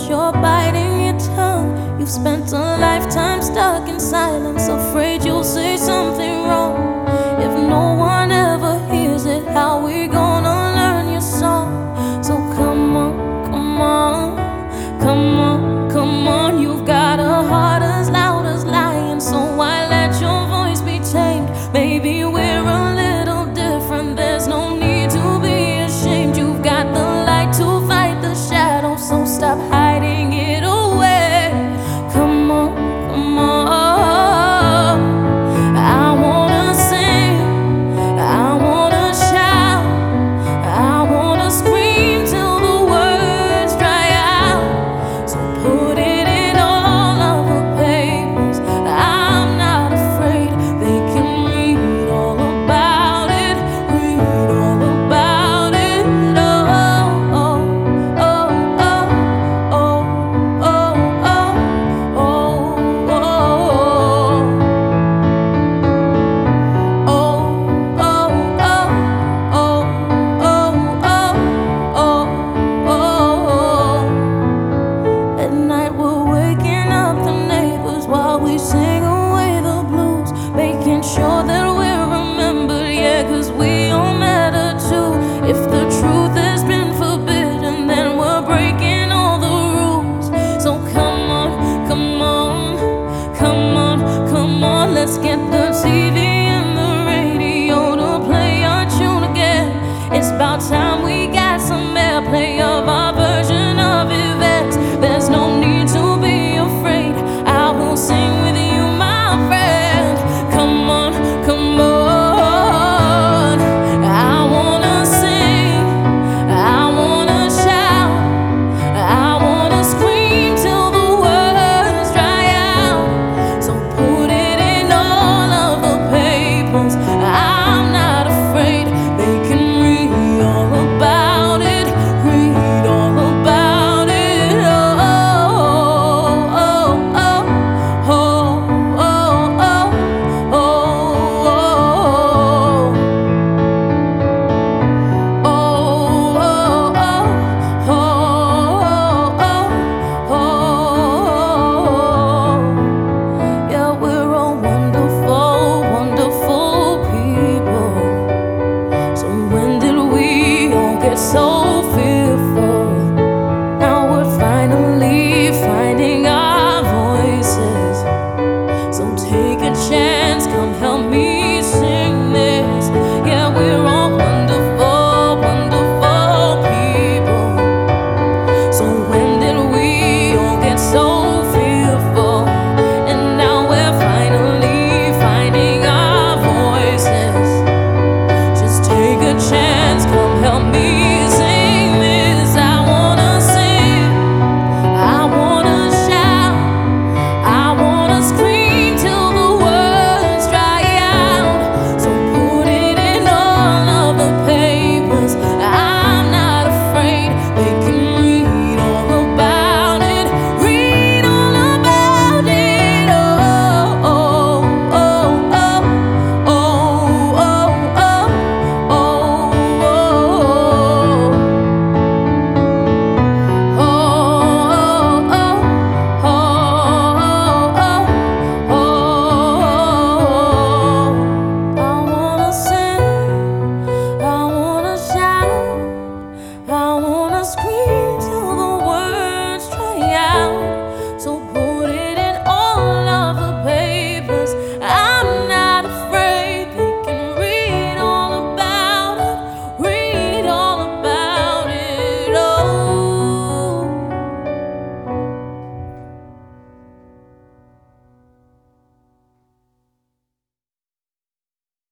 you're biting your tongue. You've spent a lifetime stuck in silence. So